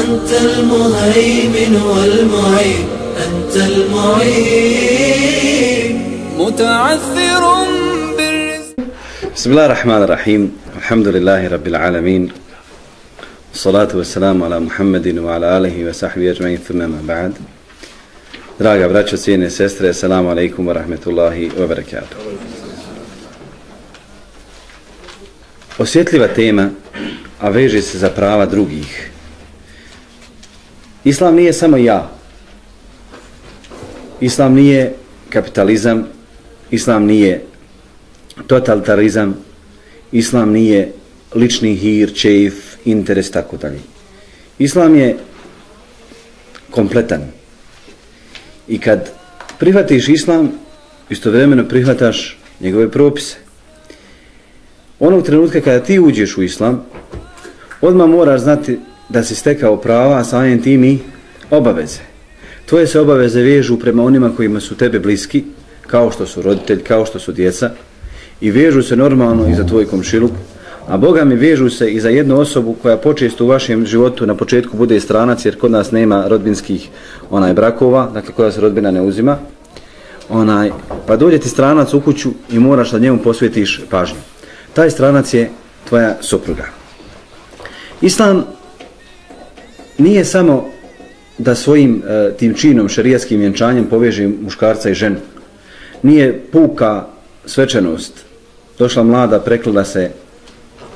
أنت المهيمن والمعين أنت المعين. متعثر بالرزق. بسم الله الرحمن الرحيم. الحمد لله رب العالمين. الصلاة والسلام على محمد وعلى آله وصحبه أجمعين. ثم ما بعد. Draga braćo, cijene sestre, assalamu alaikum wa rahmetullahi wa barakatuh. Osjetljiva tema, a veže se za prava drugih. Islam nije samo ja. Islam nije kapitalizam, Islam nije totalitarizam, Islam nije lični hir, čeif, interes, tako dalje. Islam je kompletan. I kad prihvatiš Islam, istovremeno prihvataš njegove propise. Onog trenutka kada ti uđeš u Islam, odmah moraš znati da si stekao prava, a samim tim i obaveze. Tvoje se obaveze vežu prema onima kojima su tebe bliski, kao što su roditelj, kao što su djeca, i vežu se normalno i za tvoj komšiluk, a Boga mi vežu se i za jednu osobu koja počesto u vašem životu na početku bude stranac, jer kod nas nema rodbinskih onaj brakova, dakle koja se rodbina ne uzima, onaj, pa dođe ti stranac u kuću i moraš da njemu posvetiš pažnju. Taj stranac je tvoja supruga. Islam nije samo da svojim e, tim činom šarijaskim vjenčanjem poveže muškarca i ženu. Nije puka svečanost. Došla mlada, preklila se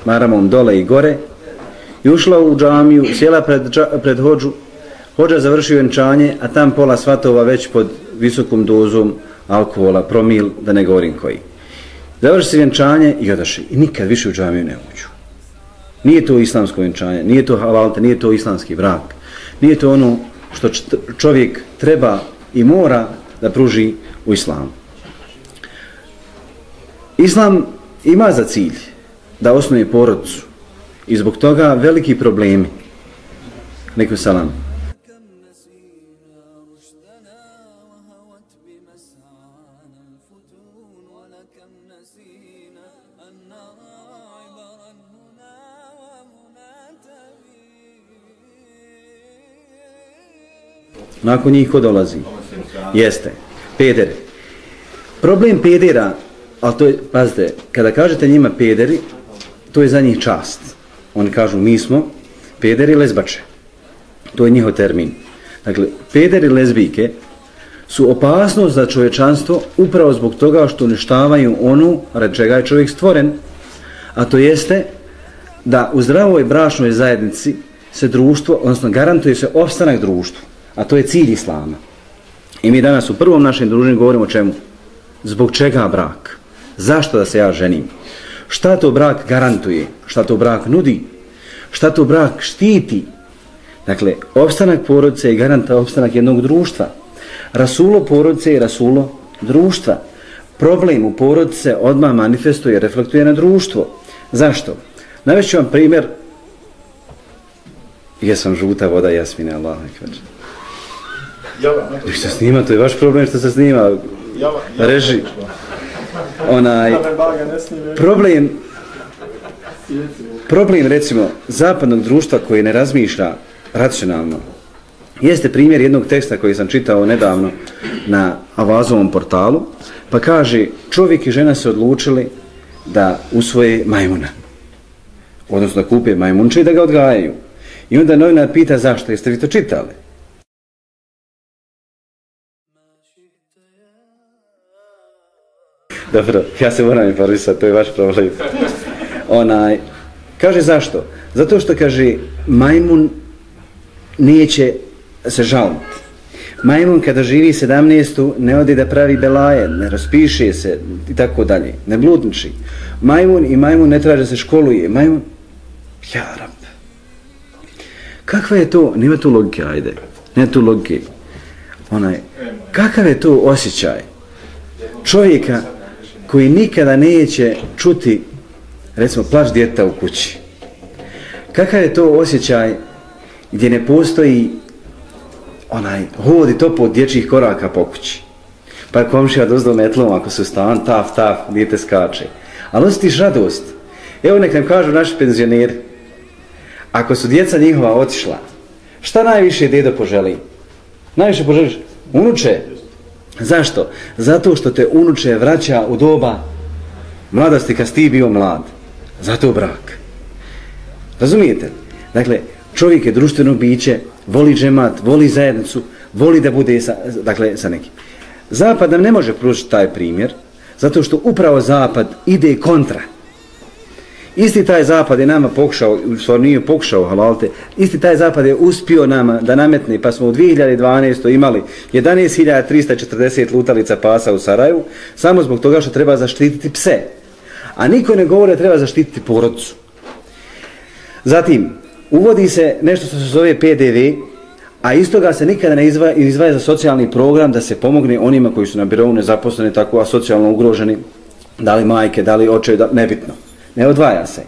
maramom dole i gore i ušla u džamiju, sjela pred, pred hođu, hođa završio vjenčanje, a tam pola svatova već pod visokom dozom alkohola, promil, da ne govorim koji. Završi se vjenčanje i odaši. I nikad više u džamiju ne uđu. Nije to islamsko vjenčanje, nije to halalte, nije to islamski brak. Nije to ono što čovjek treba i mora da pruži u islamu. Islam ima za cilj da osnuje porodcu i zbog toga veliki problemi. Neku salam. Nakon njih ko dolazi? Jeste. Peder. Problem pedera, ali to je, pazite, kada kažete njima pederi, to je za njih čast. Oni kažu mi smo pederi lezbače. To je njihov termin. Dakle, pederi lezbijke su opasnost za čovječanstvo upravo zbog toga što uništavaju onu rad čega je čovjek stvoren, a to jeste da u zdravoj brašnoj zajednici se društvo, odnosno garantuje se opstanak društvu, a to je cilj Islama. I mi danas u prvom našem druženju govorimo o čemu? Zbog čega brak? Zašto da se ja ženim? Šta to brak garantuje? Šta to brak nudi? Šta to brak štiti? Dakle, opstanak porodice je garanta opstanak jednog društva. Rasulo porodice je rasulo društva. Problem u porodice odmah manifestuje, reflektuje na društvo. Zašto? Navešću vam primjer Jesam žuta voda jasmine, Allah nekvač. Što se snima, to je vaš problem što se snima. Reži. Onaj, problem, problem recimo zapadnog društva koji ne razmišlja racionalno, jeste primjer jednog teksta koji sam čitao nedavno na Avazovom portalu, pa kaže čovjek i žena se odlučili da usvoje majmuna. Odnosno da kupe majmunče i da ga odgajaju. I onda novinar pita zašto, jeste vi to čitali? Dobro, ja se moram informisati, to je vaš problem. Onaj, kaže zašto? Zato što kaže majmun neće se žaliti. Majmun kada živi 17. ne odi da pravi belaje, ne raspiše se i tako dalje, ne bludniči. Majmun i majmun ne traže da se školuje. Majmun, ja rab. Kakva je to, nema tu logike, ajde, nema tu logike. Onaj, kakav je to osjećaj čovjeka koji nikada neće čuti, recimo, plaš djeta u kući. Kakav je to osjećaj gdje ne postoji onaj hod i topo dječjih koraka po kući. Pa je komšija dozdo metlom ako su stan, taf, taf, dijete skače. Ali osjetiš radost. Evo nek nam kažu naši penzioneri, ako su djeca njihova otišla, šta najviše dedo poželi? Najviše poželiš? Unuče. Zašto? Zato što te unuče vraća u doba mladosti kad si ti bio mlad. Zato brak. Razumijete? Dakle, čovjek je društveno biće, voli džemat, voli zajednicu, voli da bude sa, dakle, sa nekim. Zapad nam ne može pružiti taj primjer, zato što upravo Zapad ide kontra. Isti taj Zapad je nama pokušao, u stvari nije pokušao, halalte, isti taj Zapad je uspio nama da nametne, pa smo u 2012. imali 11.340 lutalica pasa u Sarajevu, samo zbog toga što treba zaštititi pse. A niko ne govori da treba zaštititi porodcu. Zatim, uvodi se nešto što se zove PDV, a iz toga se nikada ne izvaja, izvaja za socijalni program da se pomogne onima koji su na birovu nezaposleni, tako a socijalno ugroženi, da li majke, da li oče, da, nebitno. Ne odvaja se.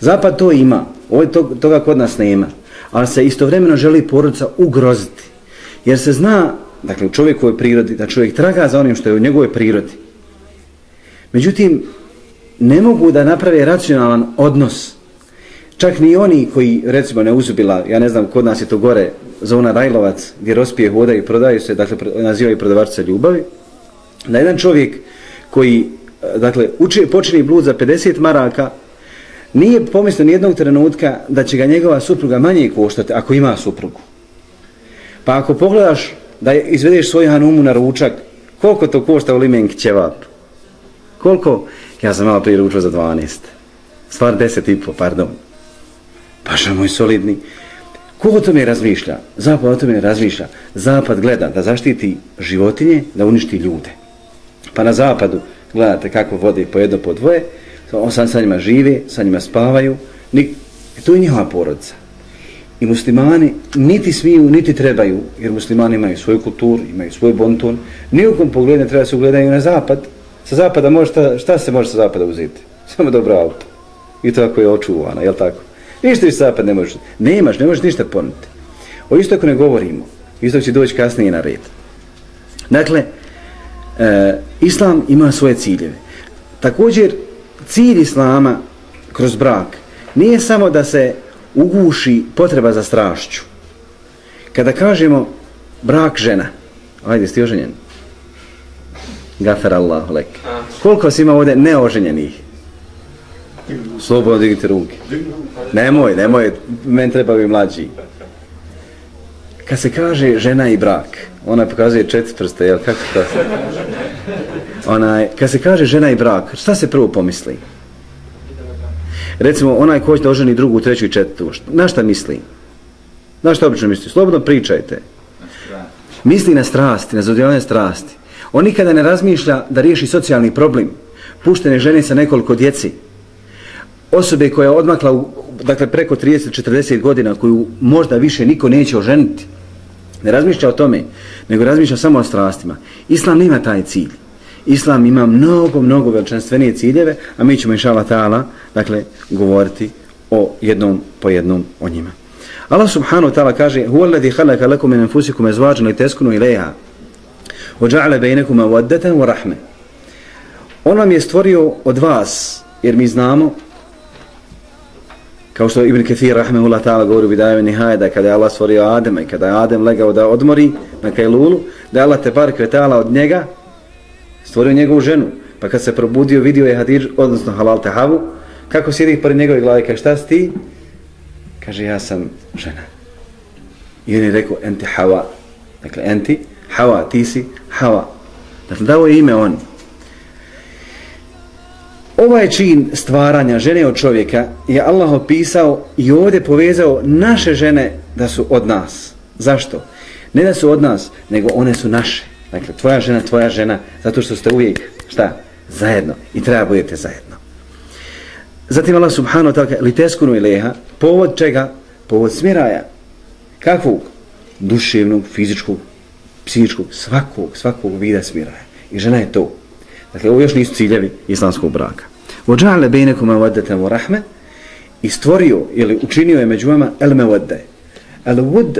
Zapad to ima, ovaj ovo to, toga kod nas nema, ali se istovremeno želi porodica ugroziti. Jer se zna, dakle u čovjekovoj prirodi, da čovjek traga za onim što je u njegovoj prirodi. Međutim, ne mogu da naprave racionalan odnos Čak ni oni koji, recimo, ne uzubila, ja ne znam, kod nas je to gore, zona Rajlovac, gdje rospije hoda i prodaju se, dakle, nazivaju prodavačice ljubavi, da jedan čovjek koji, dakle, uči, počini blud za 50 maraka, nije pomislio nijednog trenutka da će ga njegova supruga manje koštati ako ima suprugu. Pa ako pogledaš da izvedeš svoj hanumu na ručak, koliko to košta u limenki ćevap? Koliko? Ja sam malo prije ručao za 12. Stvar 10 i po, pardon. Paša moj solidni. Ko o tome razmišlja? Zapad o tome razmišlja. Zapad gleda da zaštiti životinje, da uništi ljude. Pa na zapadu gledate kako vode po jedno po dvoje, on sam sa njima žive, sa njima spavaju, Nik, to je njihova porodica. I muslimani niti smiju, niti trebaju, jer muslimani imaju svoju kulturu, imaju svoj bonton, nijekom pogledu ne treba se ugledaju na zapad. Sa zapada može, šta, šta se može sa zapada uzeti? Samo dobro auto. I to ako je očuvano, jel tako? Ništa iz zapad ne možeš. Nemaš, ne možeš ništa ponuditi. O istoku ne govorimo. Istok će doći kasnije na red. Dakle, e, Islam ima svoje ciljeve. Također, cilj Islama kroz brak nije samo da se uguši potreba za strašću. Kada kažemo brak žena, ajde, ste oženjen? Gafer Allah, lek. Koliko si ima ovdje neoženjenih? Slobodno digite ruke. Nemoj, nemoj, men treba bi mlađi. Kad se kaže žena i brak, ona pokazuje četiri prste, jel, kako to? Onaj, kad se kaže žena i brak, šta se prvo pomisli? Recimo, onaj ko će da oženi drugu, treću i četvrtu, na šta misli? Na šta obično misli? Slobodno pričajte. Misli na strasti, na zadjeljanje strasti. On nikada ne razmišlja da riješi socijalni problem. Puštene žene sa nekoliko djeci, osobe koja je odmakla u, dakle preko 30-40 godina koju možda više niko neće oženiti ne razmišlja o tome nego razmišlja samo o strastima. Islam nema taj cilj. Islam ima mnogo, mnogo veličanstvenije ciljeve a mi ćemo inšala ta'ala dakle govoriti o jednom po jednom o njima. Allah subhanahu wa ta'ala kaže Huwa alladhi khalaqa lakum min anfusikum azwajan litaskunu ilayha wa ja'ala bainakum mawaddatan wa rahma. On vam je stvorio od vas jer mi znamo kao što Ibn Kathir rahmehullah ta'ala govori u Bidaju Nihaje da kada je Allah stvorio Adema i kada je Adem legao da odmori na Kajlulu da je Allah te bar kvetala od njega stvorio njegovu ženu. Pa kad se probudio vidio je Hadir, odnosno Halal Tehavu kako sjedi pored njegove glave kaže šta si ti? Kaže ja sam žena. I on je rekao enti Hawa. Dakle enti Hawa ti si Hava. dakle dao je ime on. Ovaj čin stvaranja žene od čovjeka je Allah opisao i ovdje povezao naše žene da su od nas. Zašto? Ne da su od nas, nego one su naše. Dakle, tvoja žena, tvoja žena, zato što ste uvijek, šta? Zajedno. I treba budete zajedno. Zatim Allah subhanahu ta'ala liteskunu ileha, povod čega? Povod smiraja. Kakvog? Duševnog, fizičkog, psihičkog, svakog, svakog vida smiraja. I žena je to. Dakle, ovo još nisu ciljevi islamskog braka. Vođa'le bejnekuma vodete mu rahme i stvorio ili učinio je među vama el me vode. El vod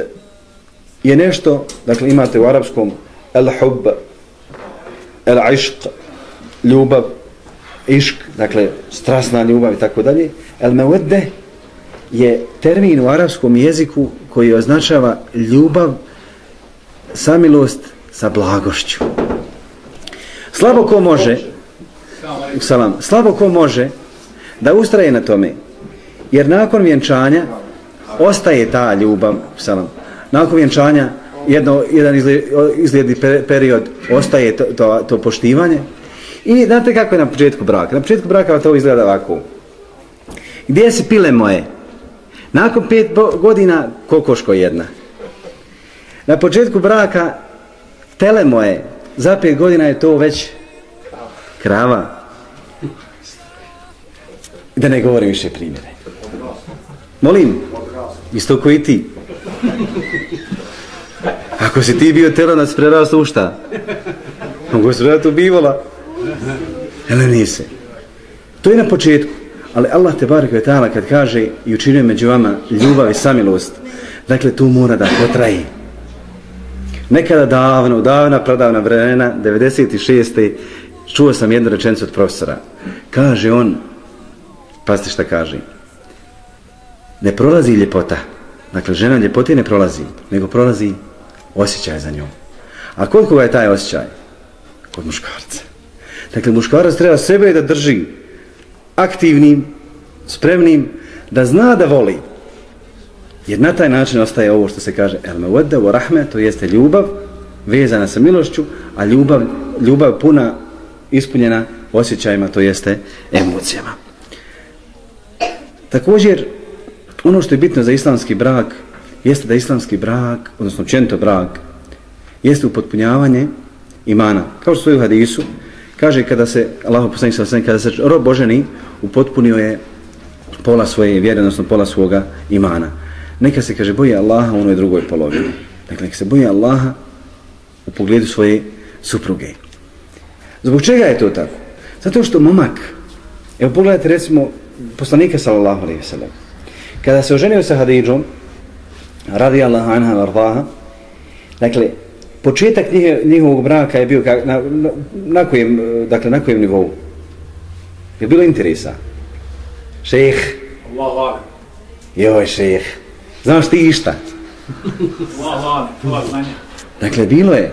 je nešto, dakle imate u arapskom el hub, el išq, ljubav, išk, dakle strasna ljubav i tako dalje. El me vode je termin u arapskom jeziku koji označava ljubav, samilost sa blagošću. Slabo ko može, salam, slabo ko može da ustraje na tome, jer nakon vjenčanja ostaje ta ljubav, salam, nakon vjenčanja jedno, jedan izgledni period ostaje to, to, to poštivanje i znate kako je na početku braka? Na početku braka to izgleda ovako. Gdje se pile moje? Nakon pet godina kokoško jedna. Na početku braka tele moje, za pet godina je to već krava. Da ne govorim više primjere. Molim, isto koji ti. Ako si ti bio telanac, prerastao u šta? Mogu se raditi u bivola. Ele nise. To je na početku. Ali Allah te barek ve ta'ala kad kaže i učinuje među vama ljubav i samilost, dakle tu mora da potraji. Nekada davno, davna, pradavna vremena, 96. čuo sam jednu rečenicu od profesora. Kaže on, pasti šta kaže, ne prolazi ljepota. Dakle, žena ljepoti ne prolazi, nego prolazi osjećaj za njom. A koliko ga je taj osjećaj? Kod muškarca. Dakle, muškarac treba sebe da drži aktivnim, spremnim, da zna da voli. Jer na taj način ostaje ovo što se kaže el mewadda wa rahme, to jeste ljubav vezana sa milošću, a ljubav, ljubav puna ispunjena osjećajima, to jeste emocijama. Također, ono što je bitno za islamski brak, jeste da islamski brak, odnosno čento brak, jeste upotpunjavanje imana. Kao što stoji u hadisu, kaže kada se, Allah poslanik sa sve, kada se rob Boženi upotpunio je pola svoje vjere, odnosno pola svoga imana. Neka se, kaže, boji Allaha u onoj drugoj polovini. Dakle, neka se boji Allaha u pogledu svoje supruge. Zbog čega je to tako? Zato što momak, evo pogledajte recimo poslanika sallallahu alaihi sallam, kada se oženio sa Hadidžom, radi Allah anha vardaha, dakle, početak njihovog braka je bio kak, na, na, na, kojem, dakle, na kojem nivou? Je bilo interesa? Šejh? Allah Joj, šejh. Znaš ti išta? Dakle, bilo je,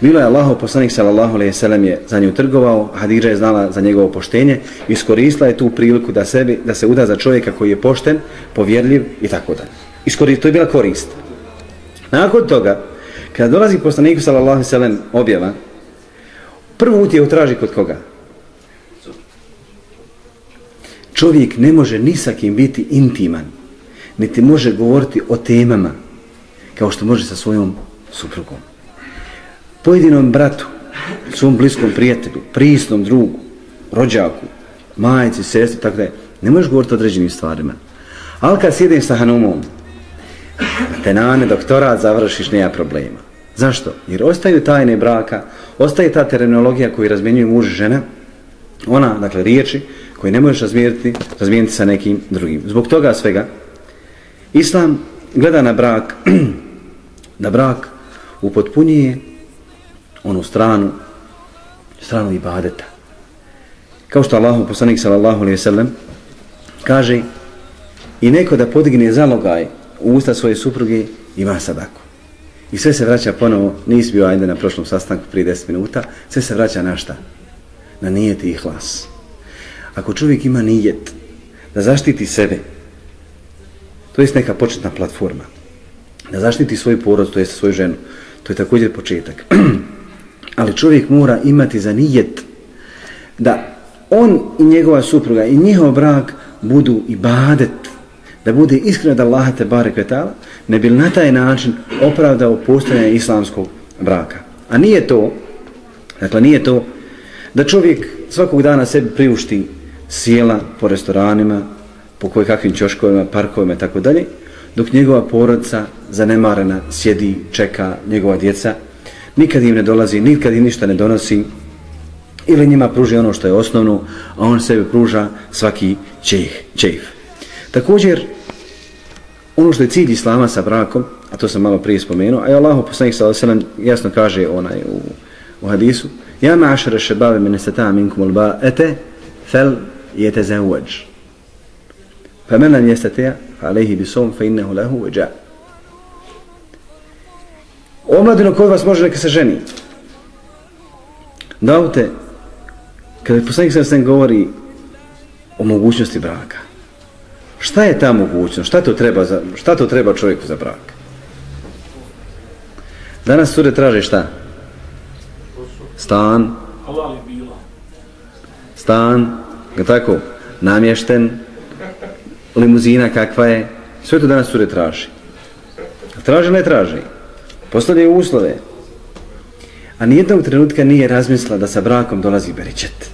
bilo je Allahov poslanik sallallahu alejhi ve sellem je za nju trgovao, Hadidža je znala za njegovo poštenje, iskoristila je tu priliku da sebi da se uda za čovjeka koji je pošten, povjerljiv i tako dalje. Iskoristila to je bila korist. Nakon toga, kada dolazi poslanik sallallahu alejhi ve sellem objava, prvu utjehu traži kod koga? Čovjek ne može ni sa kim biti intiman, niti može govoriti o temama kao što može sa svojom suprugom. Pojedinom bratu, svom bliskom prijatelju, prisnom drugu, rođaku, majici, sestri, tako da je, ne možeš govoriti o određenim stvarima. Ali kad sjedeš sa Hanumom, te nane doktorat završiš, nema problema. Zašto? Jer ostaju tajne braka, ostaje ta terminologija koju razmjenjuju muž i žena, ona, dakle, riječi koje ne možeš razmijeniti, razmijeniti sa nekim drugim. Zbog toga svega, Islam gleda na brak, na brak upotpunjuje onu stranu, stranu ibadeta. Kao što Allahu poslanik sallallahu alaihi sallam kaže i neko da podigne zalogaj u usta svoje supruge ima sadaku. I sve se vraća ponovo, nisi bio ajde na prošlom sastanku prije 10 minuta, sve se vraća na šta? Na nijet i ihlas. Ako čovjek ima nijet da zaštiti sebe, to je neka početna platforma, da zaštiti svoj porod, to jest svoju ženu, to je također početak. Ali čovjek mora imati za nijet da on i njegova supruga i njihov brak budu ibadet, da bude iskren da Allah te bare kvetala, ne bi na taj način opravdao postojanje islamskog braka. A nije to, dakle nije to, da čovjek svakog dana sebi priušti sjela po restoranima, po koje kakvim čoškovima, parkovima i tako dalje, dok njegova porodca zanemarena sjedi, čeka njegova djeca, nikad im ne dolazi, nikad im ništa ne donosi, ili njima pruži ono što je osnovno, a on sebi pruža svaki čejh, čejf. Također, ono što je cilj Islama sa brakom, a to sam malo prije spomenuo, a je Allah poslanik s.a.v. jasno kaže onaj u, u hadisu, Ja ma'ašara šebabe mene sata minkum ulba fal fel jestatea, fa alaihi bisom, fa innehu lahu uđa. Omladino kod vas može neka se ženi. Davte, kada je poslanik s.a.v. govori o mogućnosti braka, Šta je ta mogućnost? Šta to treba, za, šta to treba čovjeku za brak? Danas sure traže šta? Stan. Stan. Je tako? Namješten. Limuzina kakva je. Sve to danas sure traži. Traže ne traži. Postavljaju uslove. A nijednog trenutka nije razmisla da sa brakom dolazi beričet.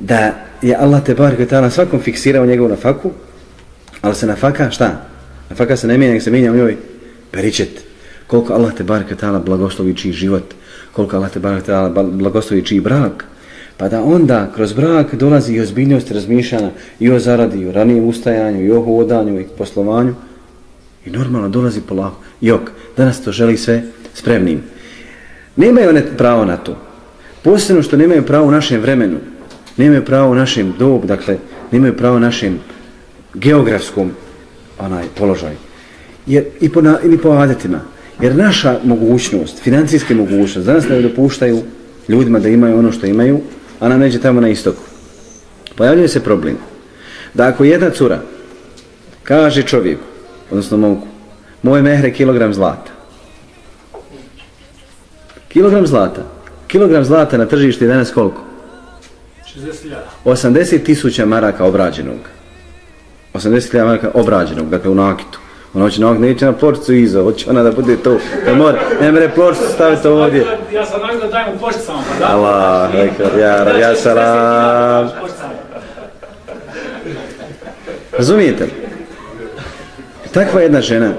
Da je Allah te bar na svakom fiksirao njegovu na faku, Ali se nafaka, šta? Nafaka se ne mijenja, se mijenja u njoj beričet. Koliko Allah te bar ta'ala blagoslovi čiji život, koliko Allah te bar ta'ala blagoslovi čiji brak, pa da onda kroz brak dolazi i ozbiljnost razmišljanja i o zaradi, i o ranijem ustajanju, i o hodanju, i poslovanju. I normalno dolazi polako. Jok, danas to želi sve spremnim. Nemaju one pravo na to. Posebno što nemaju pravo u našem vremenu, nemaju pravo u našem dobu, dakle, nemaju pravo u našem geografskom onaj položaju. jer, i po, na, ili po adetima jer naša mogućnost, financijske mogućnost danas ne dopuštaju ljudima da imaju ono što imaju a nam neće tamo na istoku. Pojavljuje se problem da ako jedna cura kaže čovjeku odnosno mogu moj mehre kilogram zlata. Kilogram zlata. Kilogram zlata na tržištu je danas koliko? 60.000 80 tisuća maraka obrađenog. 80.000 maraka obrađenog, dakle u nakitu. Ona hoće na neće na pločicu iza, hoće ona da bude to. Da mora, ne mere pločicu staviti ovdje. Ja sam nagled da dajem u pločicama, pa da? Allah, rekao, ja, ja salam. Razumijete li? Takva jedna žena,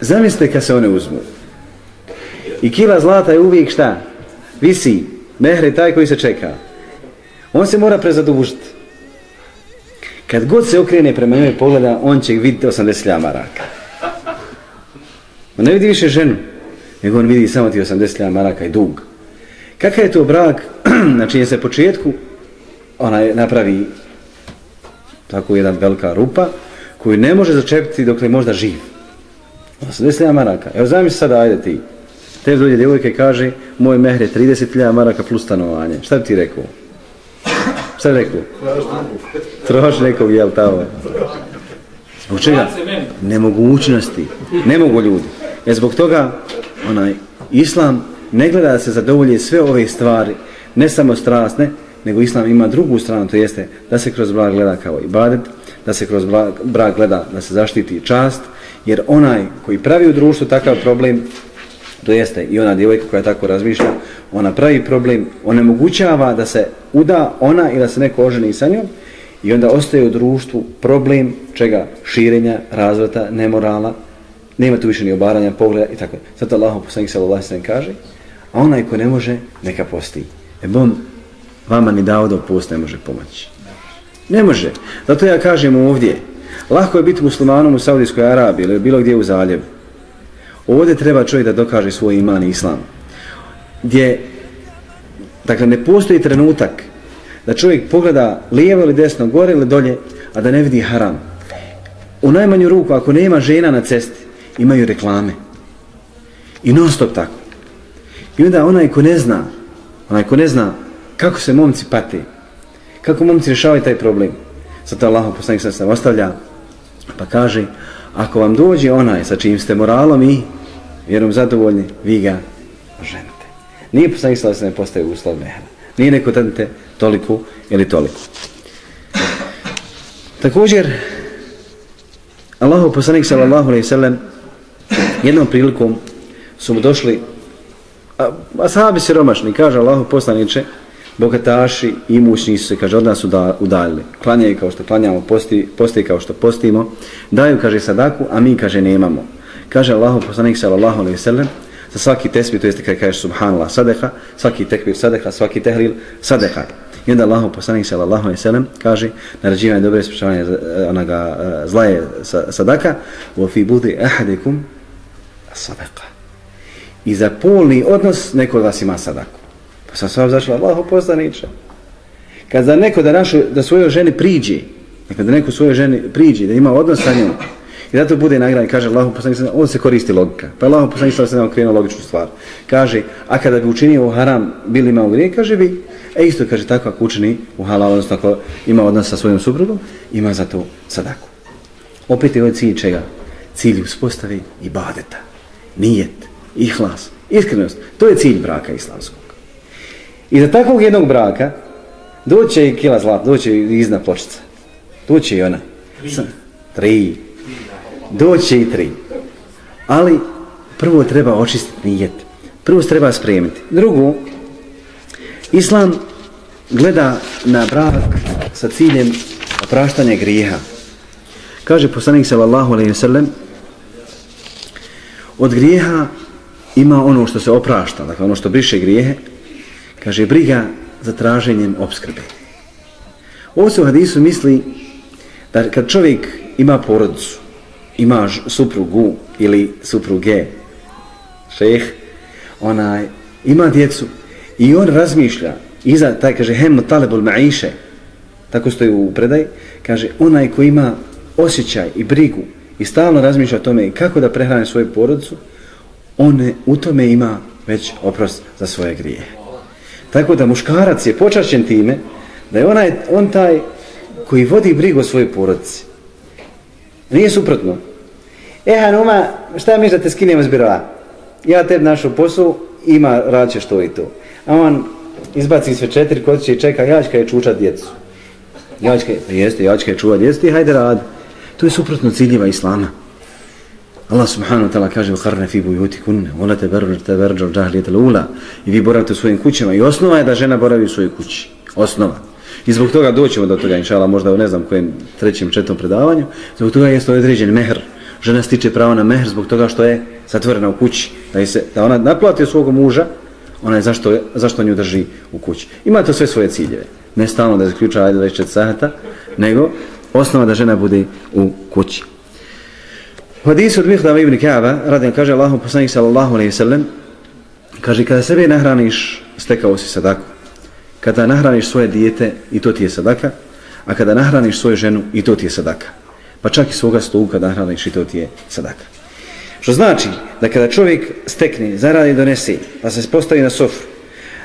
zamislite kad se one uzmu. I kila zlata je uvijek šta? Visi, mehre taj koji se čeka. On se mora prezadužiti. Kad god se okrene prema njoj pogleda, on će vidjeti 80 maraka. On ne vidi više ženu, nego on vidi samo ti 80 maraka i dug. Kakav je to brak, znači, na čijem se početku, ona je napravi tako jedan velika rupa, koju ne može začepiti dok je možda živ. 80 maraka. Evo zamisli sada, ajde ti. Te dođe djevojka i kaže, moj mehre 30 maraka plus stanovanje. Šta bi ti rekao? Šta bi rekao? Troš nekog, jel tamo? Zbog čega? Nemogućnosti. Ne mogu ljudi. Jer zbog toga, onaj, Islam ne gleda da se zadovolje sve ove stvari, ne samo strasne, nego Islam ima drugu stranu, to jeste da se kroz brak gleda kao ibadet, da se kroz brak gleda da se zaštiti čast, jer onaj koji pravi u društvu takav problem, to jeste i ona djevojka koja tako razmišlja, ona pravi problem, onemogućava da se uda ona ili da se neko oženi sa njom i onda ostaje u društvu problem čega širenja, razvrata, nemorala, nema tu više ni obaranja, pogleda i tako. Zato Allah poslanik sallallahu alejhi kaže: "A onaj ko ne može, neka posti." E bom vama ni dao da post ne može pomoći. Ne može. Zato ja kažem ovdje, Lako je biti muslimanom u Saudijskoj Arabiji ili bilo gdje u zaljevu. Ovdje treba čovjek da dokaže svoj iman i islam. Gdje, dakle, ne postoji trenutak da čovjek pogleda lijevo ili desno, gore ili dolje, a da ne vidi haram. U najmanju ruku, ako nema žena na cesti, imaju reklame. I non stop tako. I onda onaj ko ne zna, onaj ko ne zna kako se momci pati, kako momci rješavaju taj problem, zato Allah poslanik sam se ostavlja, pa kaže, ako vam dođe onaj sa čim ste moralom i vjerom zadovoljni, vi ga ženite. Nije poslanik sam se ne postaje uslov mehra. Nije neko tante toliko ili toliko. Također, Allahu poslanik sallallahu alaihi ve sellem jednom prilikom su mu došli a, ashabi siromašni, kaže Allahu poslanice, bogataši i imućni su se, kaže, od nas udaljili. Klanjaju kao što klanjamo, posti, posti kao što postimo, daju, kaže, sadaku, a mi, kaže, nemamo. Kaže Allahu poslanik sallallahu alaihi ve sellem, za svaki tesbih, to jeste kada kažeš subhanallah sadeha, svaki tekbir sadeha, svaki tehlil sadeha. I onda Allah poslanik sallallahu alejhi ve sellem kaže naređivanje dobre sprečavanje eh, onoga eh, zla je sadaka wa fi budi ahadikum sadaqa. I za polni odnos neko od vas ima sadaku. Pa sam sam zašla Allah poslaniče. Kad za neko da našu da svojoj ženi priđe, kad da neko svojoj ženi priđe, da ima odnos sa njom, I zato bude nagradan, kaže Allahu poslanik sallallahu on se koristi logika. Pa Allahu poslanik sallallahu alejhi krenuo logičnu stvar. Kaže, a kada bi učinio haram, bili imao grijeh, kaže bi, e isto kaže tako ako učini u halal, odnosno ako ima odnos sa svojom suprugom, ima za to sadaku. Opet je ovaj cilj čega? Cilj uspostavi ibadeta, nijet, ihlas, iskrenost. To je cilj braka islamskog. I za takvog jednog braka doće i kila zlata, doće i izna pločica. Doće i ona. Tri. Tri doći i tri. Ali prvo treba očistiti nijet. Prvo se treba spremiti. Drugo, Islam gleda na brak sa ciljem opraštanja grijeha. Kaže poslanik sallallahu alejhi ve sellem od grijeha ima ono što se oprašta, dakle ono što briše grijehe, kaže briga za traženjem obskrbe. Ovo se u hadisu misli da kad čovjek ima porodicu, imaš suprugu ili supruge, šeh, onaj, ima djecu i on razmišlja, iza, taj kaže, hem talebul ma'iše, tako stoji u predaj, kaže, onaj ko ima osjećaj i brigu i stalno razmišlja o tome kako da prehrane svoju porodicu, on u tome ima već oprost za svoje grije. Tako da muškarac je počašćen time da je onaj, on taj koji vodi brigu o svojoj porodici. Nije suprotno. E, Hanuma, šta mi da te skinemo iz birova? Ja te našu poslu, ima, radit što i to. A on izbaci sve četiri kotiće i čeka, ja ću je čučat djecu. Ja ću pa jeste, ja ću je čuvat djecu, ti hajde rad. To je suprotno ciljeva Islama. Allah subhanahu wa ta'ala kaže Uharne fi bujuti kunne, ona te berđer, te verđu, džahlijete lula. I vi boravite u svojim kućama. I osnova je da žena boravi u svojoj kući. Osnova. I zbog toga doćemo do toga, inšala, možda u ne znam kojem trećem, četvom predavanju. Zbog toga jeste određen mehr žena stiče pravo na mehr zbog toga što je zatvorena u kući. Da, se, da ona naplati svog muža, ona je zašto, zašto nju drži u kući. Ima to sve svoje ciljeve. Ne stalno da zaključa ajde 24 sata, nego osnova da žena bude u kući. U hadisu od Mihdama ibn Kaaba, radim, kaže Allahu poslanik sallallahu alaihi sallam, kaže, kada sebe nahraniš, stekao si sadaku. Kada nahraniš svoje dijete, i to ti je sadaka, a kada nahraniš svoju ženu, i to ti je sadaka pa čak i svoga stovuka da i to ti je sadaka. Što znači da kada čovjek stekne, zaradi donese, pa se postavi na sofru,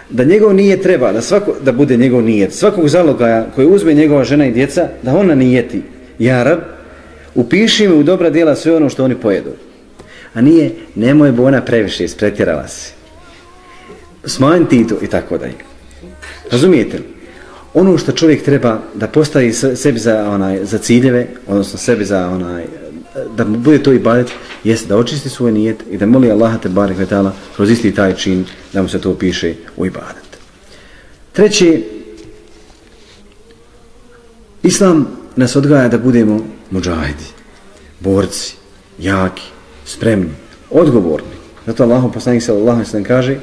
da njegov nije treba, da, svako, da bude njegov nijet, svakog zalogaja koji uzme njegova žena i djeca, da ona nijeti, jarab, upiši mi u dobra djela sve ono što oni pojedu. A nije, nemoj bo ona previše, ispretjerala se. Smanj ti to i tako dalje. Razumijete li? Ono što čovjek treba da postavi sebi za onaj za ciljeve, odnosno sebi za onaj da mu bude to ibadet, jest da očisti svoj nijet i da moli Allaha te barek vetala kroz isti taj čin da mu se to piše u ibadet. Treći Islam nas odgaja da budemo muđahidi, borci, jaki, spremni, odgovorni. Zato Allahu poslanik sallallahu alejhi kaže: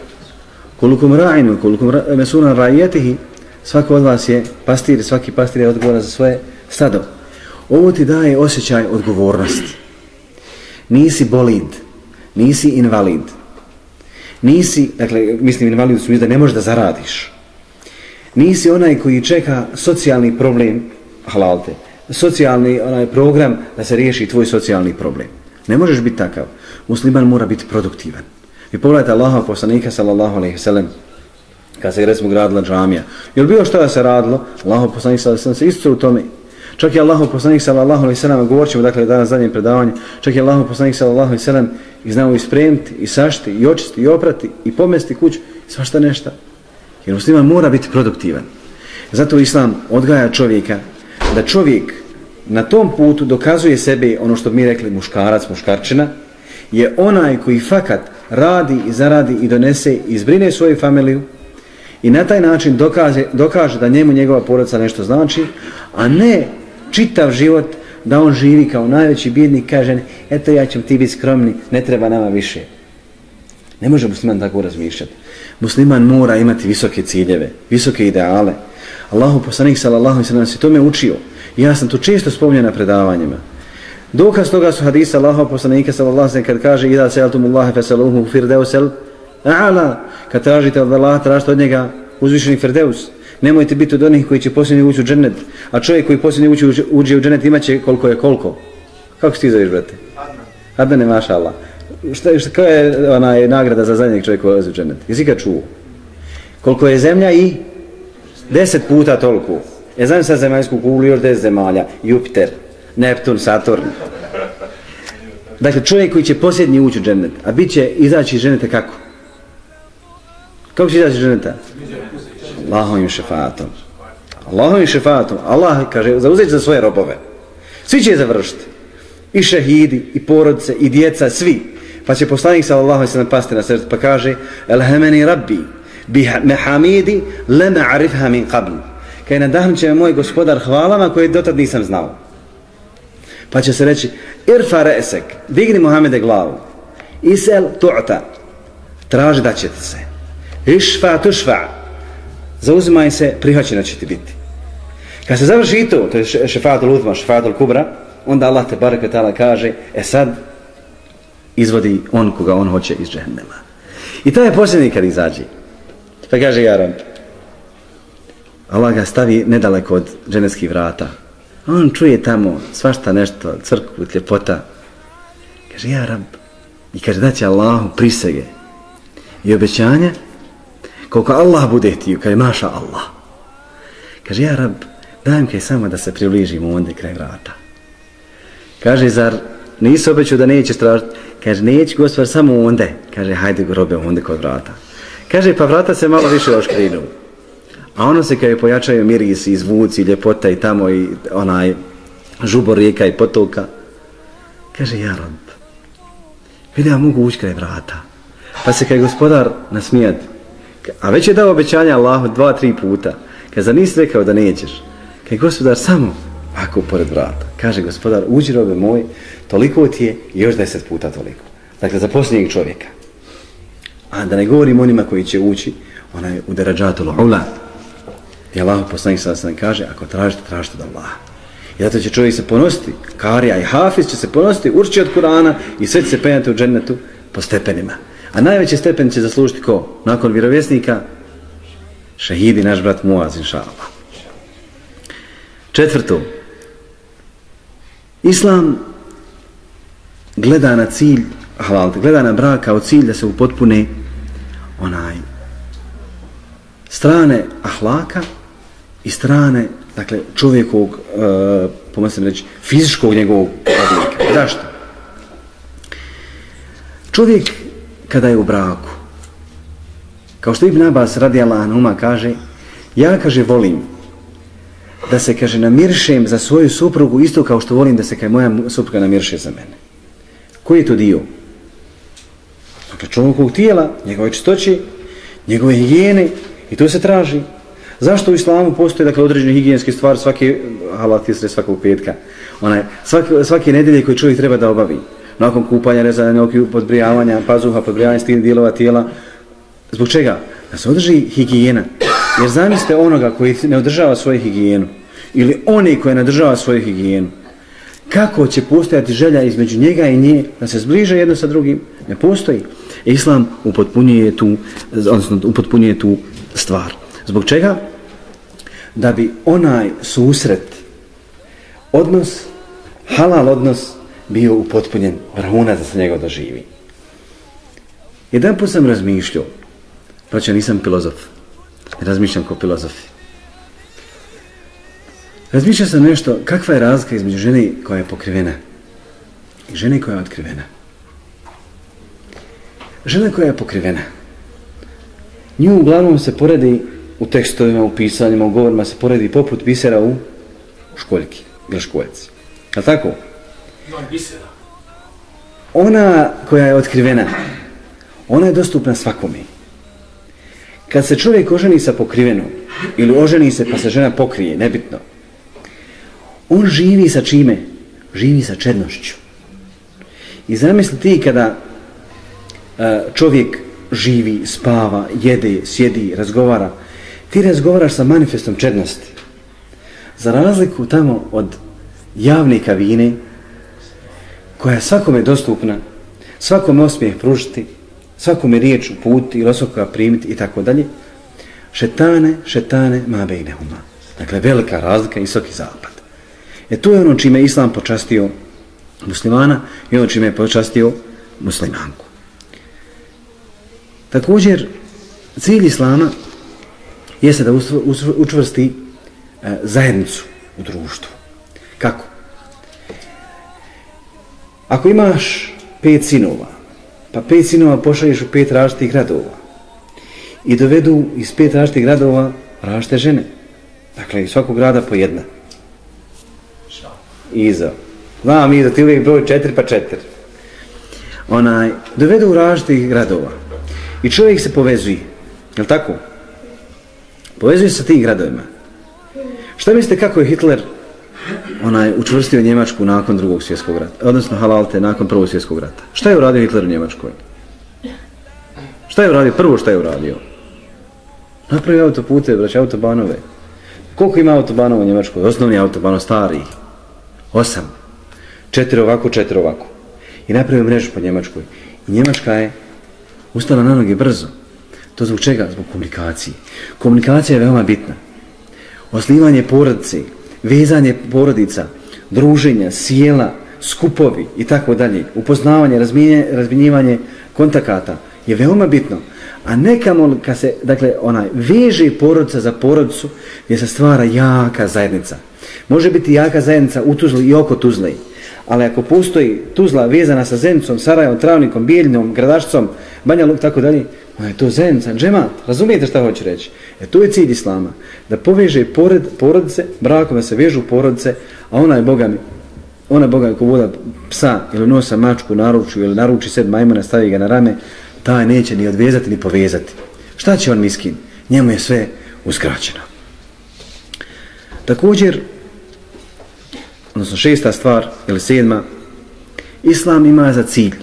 "Kulukum ra'in, kulukum mesuna ra'ijetihi, svako od vas je pastir, svaki pastir je odgovoran za svoje stado. Ovo ti daje osjećaj odgovornosti. Nisi bolid, nisi invalid. Nisi, dakle, mislim invalid su da ne možeš da zaradiš. Nisi onaj koji čeka socijalni problem, halalte, socijalni onaj program da se riješi tvoj socijalni problem. Ne možeš biti takav. Musliman mora biti produktivan. Vi pogledajte Allaha poslanika sallallahu alejhi ve sellem kad se recimo gradila džamija. Jel bilo što da se radilo? Allahu poslanik sallallahu alejhi se isto u tome. Čak je Allahu poslanik sallallahu alejhi ve govorit ćemo dakle danas zadnje predavanje. Čak je Allahu poslanik sallallahu alejhi ve sellem i znao ispremiti i sašti i očistiti i oprati i pomesti kuću i svašta nešto. Jer musliman mora biti produktivan. Zato islam odgaja čovjeka da čovjek na tom putu dokazuje sebe ono što bi mi rekli muškarac, muškarčina, je onaj koji fakat radi i zaradi i donese i zbrine svoju familiju i na taj način dokaže, dokaže da njemu njegova porodica nešto znači, a ne čitav život da on živi kao najveći bjednik, kaže, eto ja ćem ti biti skromni, ne treba nama više. Ne može musliman tako razmišljati. Musliman mora imati visoke ciljeve, visoke ideale. Allahu poslanik sallallahu alejhi ve sellem se tome učio. Ja sam to često spominjao na predavanjima. Dokaz toga su hadisa Allahov poslanika sallallahu alejhi ve sellem kad kaže ida sa'altumullaha fasaluhu firdausil a'la. Kad tražite od Allaha, tražite od njega uzvišeni firdaus. Nemojte biti od onih koji će posljednji ući u džennet, a čovjek koji posljednji ući, uđe u džennet imaće koliko je koliko. Kako ti zoveš, brate? Adnan. Adnan je maša Allah. Šta, šta, koja je onaj nagrada za zadnjeg čovjeka koji u džennet? Jesi ga čuo? Koliko je zemlja i deset puta toliko. Je znam sa zemaljsku kuglu još deset zemalja. Jupiter, Neptun, Saturn. Dakle, čovjek koji će posljednji ući u džennet, a bit će izaći iz dženneta kako? Kako će izaći dženeta? Allahovim šefatom. Allahovim šefatom. Allah kaže, zauzet za svoje robove. Svi će završiti. I šehidi, i porodice, i djeca, svi. Pa će poslanik sallallahu alejhi ve pasti na srce pa kaže: "Elhameni rabbi bi mehamidi lama arifha min qabl." Kaj nadahnut će moj gospodar hvalama koje dotad nisam znao. Pa će se reći: "Irfa ra'sak, digni Muhamede glavu. Isel tu'ta." Traži da će se. Išfa tušfa. Zauzimaj se, prihvaćena će ti biti. Kad se završi i to, to je šefatul uzma, šefatul kubra, onda Allah te barek kaže, e sad, izvodi on koga on hoće iz džehennema. I to je posljednji kad izađe. Pa kaže Jaran, Allah ga stavi nedaleko od dženevskih vrata. On čuje tamo svašta nešto, crkvu, ljepota. Kaže, ja rab, i kaže, da će Allahu prisege i obećanja, koliko Allah bude htio, kaže, maša Allah. Kaže, ja rab, dajem kaj samo da se približimo onda kraj vrata. Kaže, zar nisi obećao da nećeš tražiti? Kaže, neće gospodar samo onda. Kaže, hajde grobe onda onde kod vrata. Kaže, pa vrata se malo više oškrinu. A ono se kada pojačaju mirisi, zvuci, ljepota i tamo i onaj žubor rijeka i potoka. Kaže, ja rob, vidi ja mogu ući kraj vrata. Pa se kaj gospodar nasmijati, a već je dao obećanje Allahu dva, tri puta. Kad za nisi rekao da nećeš. Kaj gospodar, samo ako pored vrata. Kaže gospodar, uđi robe moj, toliko ti je i još deset puta toliko. Dakle, za posljednjeg čovjeka. A da ne govorim onima koji će ući, onaj u derađatulu ula. I Allah poslanik sada se kaže, ako tražite, tražite da Allah. I zato će čovjek se ponositi, Karija i Hafiz će se ponositi, urči od Kurana i sve će se penjati u džennetu po stepenima. A najveći stepen će zaslužiti ko? Nakon vjerovjesnika, šehidi naš brat Muaz, inša Allah. Četvrto, Islam gleda na cilj, halal, gleda na brak kao cilj da se upotpune onaj strane ahlaka i strane, dakle, čovjekovog, e, pomislim reći, fizičkog njegovog oblika. Zašto? Čovjek kada je u braku, kao što Ibn Abbas radi Allah kaže, ja, kaže, volim da se, kaže, namiršem za svoju suprugu isto kao što volim da se, kaj moja supruga namirše za mene. Koji je to dio? Dakle, čovjekovog tijela, njegove čistoće, njegove higijene, i to se traži. Zašto u islamu postoje, dakle, određene higijenske stvari svake, halat svakog petka, onaj, svake, svake nedelje koje čovjek treba da obavi, nakon kupanja, rezanja nokiju, podbrijavanja, pazuha, podbrijavanja stil dijelova tijela, zbog čega? Da se održi higijena. Jer zamislite onoga koji ne održava svoju higijenu, ili oni koji ne održava svoju higijenu, kako će postojati želja između njega i nje da se zbliže jedno sa drugim? Ne postoji. Islam upotpunjuje tu, odnosno upotpunjuje tu stvar. Zbog čega? Da bi onaj susret, odnos, halal odnos, bio upotpunjen vrhunac da se njega doživi. Jedan put sam razmišljao, praća nisam filozof, razmišljam kao filozofi. Razmišljao sam nešto, kakva je razlika između žene koja je pokrivena i žene koja je otkrivena. Žena koja je pokrivena, nju uglavnom se poredi u tekstovima, u pisanjima, u govorima se poredi poput bisera u školjki ili školjci. Je tako? Ona koja je otkrivena, ona je dostupna svakome. Kad se čovjek oženi sa pokrivenom, ili oženi se pa se žena pokrije, nebitno, on živi sa čime? Živi sa čednošću. I zamisli ti kada e, čovjek živi, spava, jede, sjedi, razgovara, ti razgovaraš sa manifestom čednosti. Za razliku tamo od javne kavine, koja je svakome dostupna, svakome osmijeh pružiti, svakome riječ uputi ili osoba primiti i tako dalje, šetane, šetane, ma bejnehuma. Dakle, velika razlika, isoki zapad. E to je ono čime Islam počastio muslimana i ono čime je počastio muslimanku. Također, cilj Islama jeste da učvrsti e, zajednicu u društvu. Kako? Ako imaš pet sinova, pa pet sinova pošalješ u pet različitih gradova i dovedu iz pet različitih gradova različite žene. Dakle, iz svakog grada po jedna. Iza. Znam Iza, ti uvijek broj četiri pa četiri. Onaj, dovedu u različitih gradova i čovjek se povezuje. Je tako? Povezuje se sa tim gradovima. Šta mislite kako je Hitler onaj učvrstio Njemačku nakon drugog svjetskog rata, odnosno Halalte nakon prvog svjetskog rata. Šta je uradio Hitler u Njemačkoj? Šta je uradio? Prvo šta je uradio? Napravio autopute, braći autobanove. Koliko ima autobanova u Njemačkoj? Osnovni autobano, stari. Osam. Četiri ovako, četiri ovako. I napravio mrežu po Njemačkoj. I Njemačka je ustala na noge brzo. To zbog čega? Zbog komunikacije. Komunikacija je veoma bitna. Osnivanje porodice, vezanje porodica, druženja, sjela, skupovi i tako dalje, upoznavanje, razminjivanje kontakata je veoma bitno. A nekamo kad se, dakle, onaj, veže porodica za porodicu gdje se stvara jaka zajednica. Može biti jaka zajednica u Tuzli i oko Tuzli. Ali ako postoji Tuzla vezana sa Zenicom, Sarajevom, Travnikom, Bijeljnom, Gradašcom, Banja Luk, tako dalje, Ona je to zajednica, džemat. Razumijete šta hoću reći? E to je cilj Islama. Da poveže pored, porodice, brakove se vežu porodice, a ona je Boga mi, ona je Boga mi ko voda psa ili nosa mačku naruču ili naruči sed majmuna, stavi ga na rame, taj neće ni odvezati ni povezati. Šta će on miskin? Njemu je sve uskraćeno. Također, odnosno šesta stvar, ili sedma, Islam ima za cilj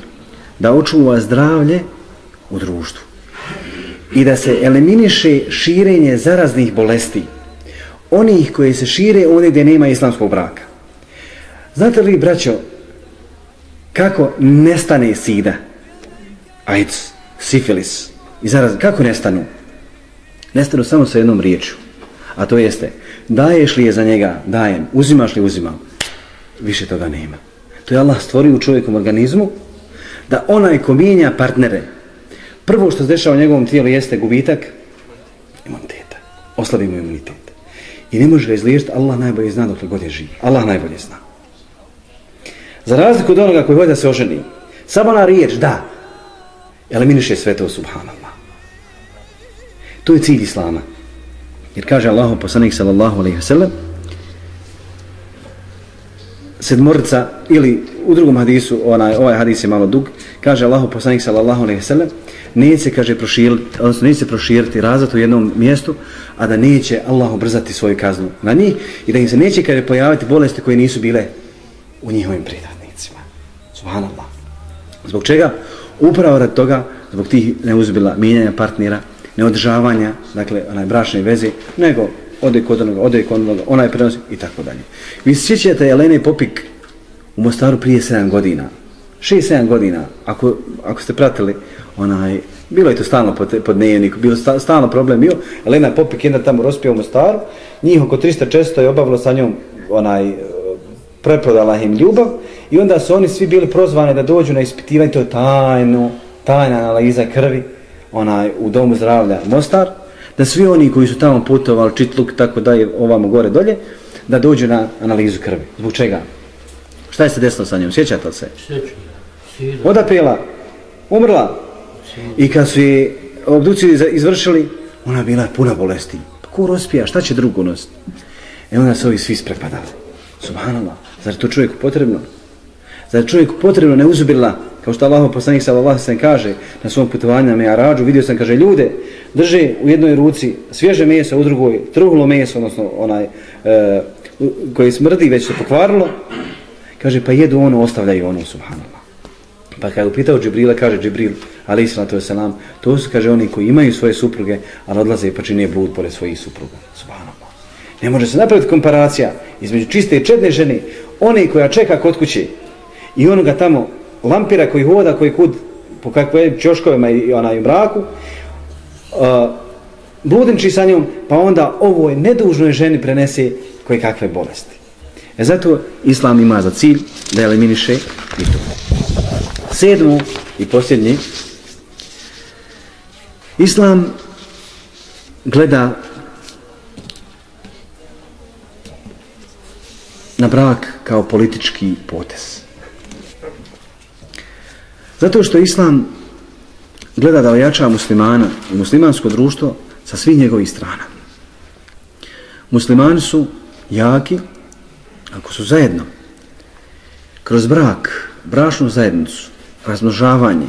da očuva zdravlje u društvu i da se eliminiše širenje zaraznih bolesti onih koji se šire ovdje gdje nema islamskog braka. Znate li, braćo, kako nestane sida, AIDS, sifilis i zaraz, kako nestanu? Nestanu samo sa jednom riječu, a to jeste, daješ li je za njega, dajem, uzimaš li, uzimam, više toga nema. To je Allah stvorio u čovjekom organizmu, da onaj ko mijenja partnere, prvo što se dešava u njegovom tijelu jeste gubitak imuniteta. Oslabimo imunitet. I ne može ga izliješiti, Allah najbolje zna dok god je živ. Allah najbolje zna. Za razliku od onoga koji hoće da se oženi, samo na riječ, da, eliminiše sve to, subhanallah. To je cilj Islama. Jer kaže Allah, poslanik sallallahu alaihi wa sallam, sedmorica ili u drugom hadisu, onaj, ovaj hadis je malo dug, kaže Allahu poslanik sallallahu alejhi ve sellem, neće kaže proširiti, odnosno neće proširiti razat u jednom mjestu, a da neće Allah ubrzati svoju kaznu na njih i da im se neće kaže pojaviti bolesti koje nisu bile u njihovim pridatnicima. Subhanallah. Zbog čega? Upravo rad toga, zbog tih neuzbila mijenjanja partnera, neodržavanja, dakle, onaj bračne veze, nego ode kod onoga, ode kod onoga, onaj prenosi i tako dalje. Vi se sjećate Jelene Popik u Mostaru prije 7 godina. 6-7 godina, ako, ako ste pratili, onaj, bilo je to stalno pod, pod dnevniku, bilo sta, stalno problem bio, Elena Popik jedna tamo rospio u Mostaru, njih oko 300-400 je obavilo sa njom onaj, preprodala im ljubav i onda su oni svi bili prozvani da dođu na ispitivanje, to je tajno, tajna analiza krvi, onaj, u domu zdravlja Mostar, da svi oni koji su tamo putovali, čitluk, tako da je ovamo gore dolje, da dođu na analizu krvi. Zbog čega? Šta je se desilo sa njom? Sjećate li se? Sjećam. Sida. Odapela, umrla. I kad su je obduciju iz- izvršili, ona bila puna bolesti. Pa ko rospija, šta će drugo nositi? E onda su ovi svi sprepadali. Subhanallah, zar to čovjeku potrebno? Zar je čovjeku potrebno ne uzubila, kao što Allah poslanik sallallahu alejhi kaže na svom putovanju na Mearađu, vidio sam, kaže, ljude drže u jednoj ruci svježe meso, u drugoj truhlo meso, odnosno onaj e, koji smrdi, već se pokvarilo, kaže, pa jedu ono, ostavljaju ono, subhanallah. Pa kada je upitao Džibrila, kaže Džibril, ali islam to je selam, to su, kaže, oni koji imaju svoje supruge, ali odlaze pa čine blud pored svojih supruga. Subhanallah. Ne može se napraviti komparacija između čiste i čedne žene, one koja čeka kod kuće i onoga tamo lampira koji hoda, koji kud po kakve čoškovima i onaj mraku, uh, bludniči sa njom, pa onda ovoj nedužnoj ženi prenese koje kakve bolesti. E zato Islam ima za cilj da eliminiše i to. Sedmo i posljednji, Islam gleda na brak kao politički potez. Zato što Islam gleda da ojača muslimana i muslimansko društvo sa svih njegovih strana. Muslimani su jaki ako su zajedno kroz brak, brašnu zajednicu, razmnožavanje,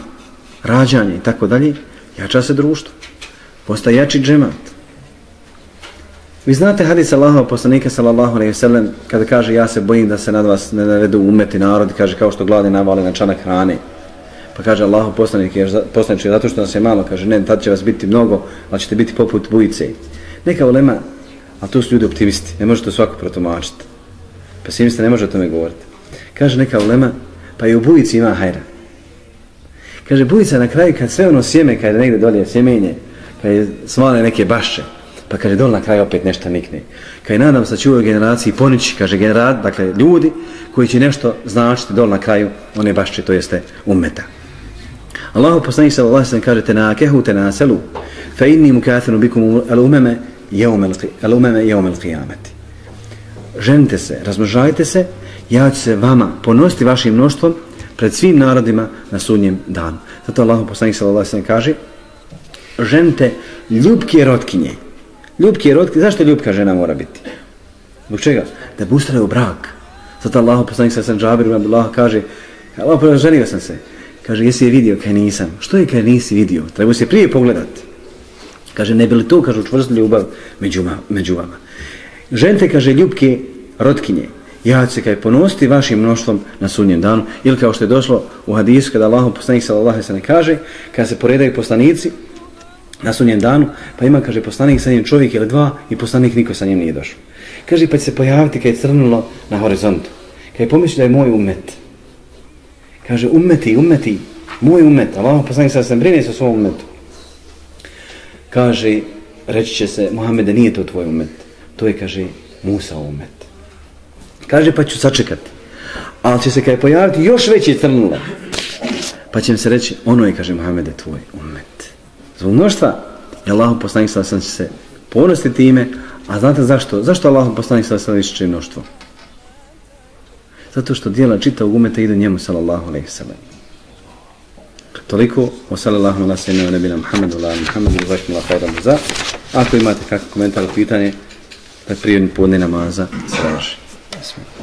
rađanje i tako dalje, jača se društvo. Postaje jači džemat. Vi znate hadis Allahova poslanika sallallahu alejhi ve sellem kada kaže ja se bojim da se nad vas ne navedu umeti narod, kaže kao što gladi navale na čanak hrane. Pa kaže Allahu poslanik je poslanik zato što nas je malo, kaže ne, tad će vas biti mnogo, ali ćete biti poput bujice. Neka ulema, a tu su ljudi optimisti, ne može to svako protumačiti. Pesimista ne može o tome govoriti. Kaže neka ulema, pa i u bujici ima hajra. Kaže, bujica na kraju kad sve ono sjeme, kad je negdje dolje sjemenje, kad je smale neke bašče, pa kaže, dol na kraju opet nešto nikne. Kad nadam se da će u generaciji ponići, kaže generat, dakle ljudi koji će nešto značiti dol na kraju one bašče, to jeste umeta. Allahu poslanik sallallahu alejhi ve sellem kaže te na te selu fa inni mukathinu bikum al umama yawm al umama yawm al qiyamati ženite se, razmnožajte se, ja ću se vama ponositi vašim mnoštvom pred svim narodima na sudnjem danu. Zato Allah poslanik sallallahu alejhi ve sellem kaže ženite ljubke rotkinje. Ljubke rotkinje, zašto ljubka žena mora biti? Zbog čega? Da bi ustrajao u brak. Zato Allah poslanik sallallahu alejhi ve sellem Džabir ibn Abdullah kaže Allah poslanik ženio sam se. Kaže, jesi je vidio kaj nisam? Što je kaj nisi vidio? Treba se prije pogledati. Kaže, ne bi li to, kaže, učvrstili ljubav među, među vama. Žente, kaže, ljubke rotkinje. Ja ću se kaj ponositi vašim mnoštvom na sudnjem danu. Ili kao što je došlo u hadisu kada Allahom poslanik sallallahu alejhi ve sellem kaže, kada se poredaju poslanici na sudnjem danu, pa ima, kaže, poslanik sa njim čovjek ili dva i poslanik niko sa njim nije došao. Kaže, pa će se pojaviti kad je crnulo na horizontu. Kad je pomisli da je moj umet. Kaže, umeti, umeti, moj umet. Allah poslanik sa sam brine se o svom umetu. Kaže, reći će se, Mohamede, nije to tvoj umet. To je, kaže, Musa umet. Kaže, pa ću sačekati. Ali će se kad pojaviti još veće crnilo. Pa će im se reći, ono je, kaže, Mohamede, tvoj umet. Zbog mnoštva, je Allah poslanik sa sam će se ponositi time, a znate zašto? Zašto Allah poslanik sa sam ističe mnoštvo? Zato što dijela čitavog umeta idu njemu, sallallahu alaihi sallam. Toliko, o sallallahu ala sallam, wa nebina Muhammedu, ala Muhammedu, zakim la khairan za. Ako imate kakav komentar ili pitanje, da prije podne namaza se raži. Bismillah.